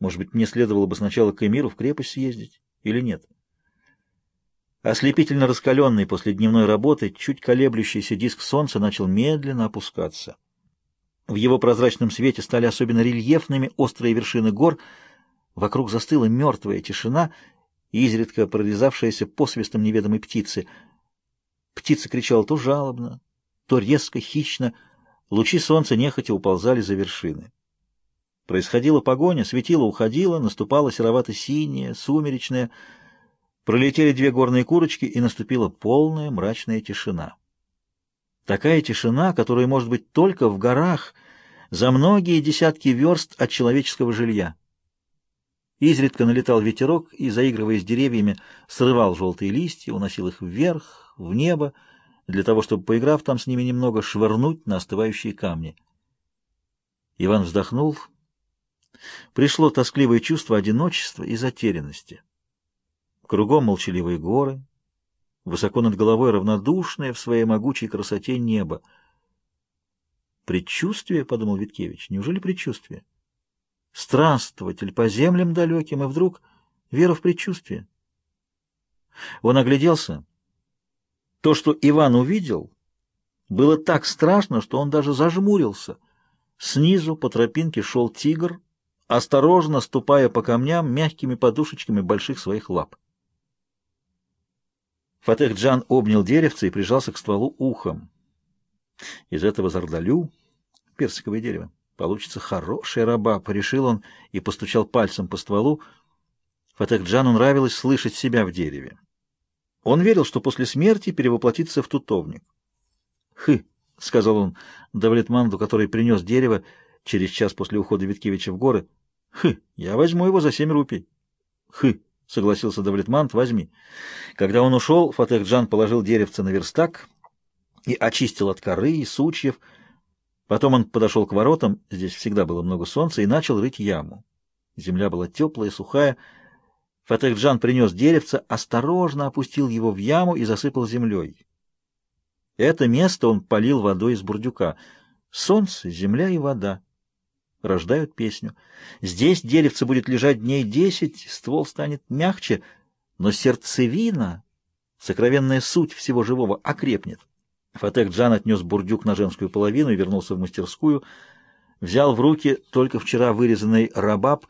Может быть, мне следовало бы сначала к Эмиру в крепость съездить или нет? Ослепительно раскаленный после дневной работы, чуть колеблющийся диск солнца начал медленно опускаться. В его прозрачном свете стали особенно рельефными острые вершины гор, вокруг застыла мертвая тишина, изредка прорезавшаяся посвистом неведомой птицы. Птица кричала то жалобно, то резко, хищно, лучи солнца нехотя уползали за вершины. Происходила погоня, светило уходило, наступала серовато-синяя сумеречная. Пролетели две горные курочки, и наступила полная мрачная тишина. Такая тишина, которая может быть только в горах, за многие десятки верст от человеческого жилья. Изредка налетал ветерок и, заигрывая с деревьями, срывал желтые листья, уносил их вверх, в небо, для того, чтобы, поиграв там с ними немного, швырнуть на остывающие камни. Иван вздохнул Пришло тоскливое чувство одиночества и затерянности. Кругом молчаливые горы, высоко над головой равнодушное в своей могучей красоте небо. «Предчувствие», — подумал Виткевич, — «неужели предчувствие?» Странствователь по землям далеким, и вдруг вера в предчувствие. Он огляделся. То, что Иван увидел, было так страшно, что он даже зажмурился. Снизу по тропинке шел тигр осторожно ступая по камням мягкими подушечками больших своих лап. Фатех Джан обнял деревце и прижался к стволу ухом. Из этого зардалю персиковое дерево. Получится хороший раба, решил он и постучал пальцем по стволу. Фатех Джану нравилось слышать себя в дереве. Он верил, что после смерти перевоплотится в тутовник. «Хы!» — сказал он Давлетманду, который принес дерево, — Через час после ухода Виткевича в горы. Хы, я возьму его за семь рупий. Хы, согласился Давлетмант, возьми. Когда он ушел, Фатехджан положил деревце на верстак и очистил от коры и сучьев. Потом он подошел к воротам, здесь всегда было много солнца, и начал рыть яму. Земля была теплая, и сухая. Фатехджан принес деревце, осторожно опустил его в яму и засыпал землей. Это место он полил водой из бурдюка. Солнце, земля и вода рождают песню. Здесь деревце будет лежать дней десять, ствол станет мягче, но сердцевина, сокровенная суть всего живого, окрепнет. Фатек Джан отнес бурдюк на женскую половину и вернулся в мастерскую, взял в руки только вчера вырезанный рабаб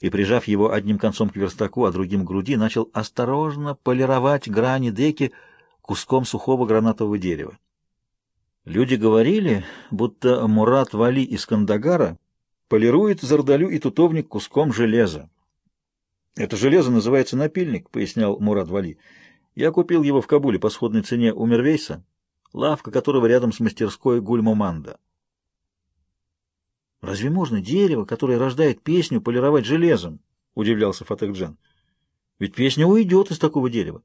и, прижав его одним концом к верстаку, а другим к груди, начал осторожно полировать грани деки куском сухого гранатового дерева. Люди говорили, будто Мурат Вали из Кандагара — Полирует зардалю и тутовник куском железа. «Это железо называется напильник», — пояснял Мурат Вали. «Я купил его в Кабуле по сходной цене у Мервейса, лавка которого рядом с мастерской Гульмаманда». «Разве можно дерево, которое рождает песню, полировать железом?» — удивлялся Фатекджан. «Ведь песня уйдет из такого дерева».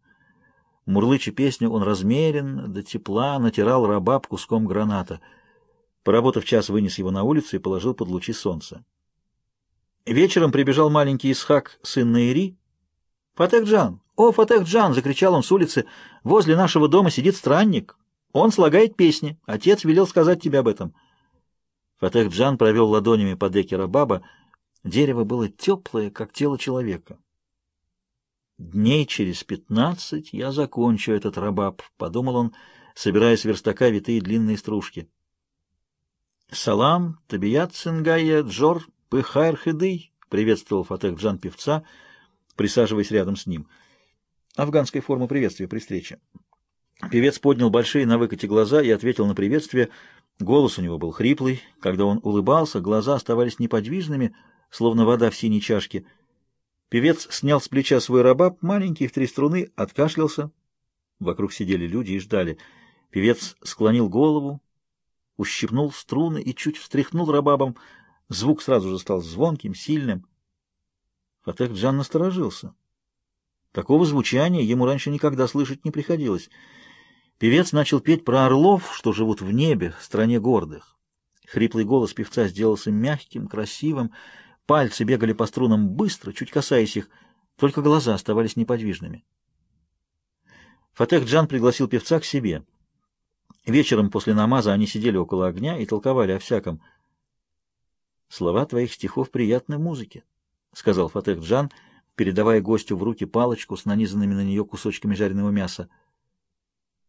Мурлыча песню он размеренно, до тепла натирал раба куском граната — Поработав час, вынес его на улицу и положил под лучи солнца. Вечером прибежал маленький Исхак, сын Наири. «Фатехджан! О, Фатехджан!» — закричал он с улицы. «Возле нашего дома сидит странник. Он слагает песни. Отец велел сказать тебе об этом». Фатехджан провел ладонями по деке Рабаба. Дерево было теплое, как тело человека. «Дней через пятнадцать я закончу этот рабаб», — подумал он, собирая с верстака витые длинные стружки. «Салам, табият, сынгая, Джор, пыхайр хыдый», — приветствовал Фатех Джан певца, присаживаясь рядом с ним. Афганской формы приветствия при встрече. Певец поднял большие на выкате глаза и ответил на приветствие. Голос у него был хриплый. Когда он улыбался, глаза оставались неподвижными, словно вода в синей чашке. Певец снял с плеча свой рабаб, маленький, в три струны, откашлялся. Вокруг сидели люди и ждали. Певец склонил голову, ущипнул струны и чуть встряхнул рабабом. Звук сразу же стал звонким, сильным. Фатех Джан насторожился. Такого звучания ему раньше никогда слышать не приходилось. Певец начал петь про орлов, что живут в небе, в стране гордых. Хриплый голос певца сделался мягким, красивым. Пальцы бегали по струнам быстро, чуть касаясь их. Только глаза оставались неподвижными. Фатех Джан пригласил певца к себе. Вечером после намаза они сидели около огня и толковали о всяком. «Слова твоих стихов приятны в музыке», — сказал Фатех Джан, передавая гостю в руки палочку с нанизанными на нее кусочками жареного мяса.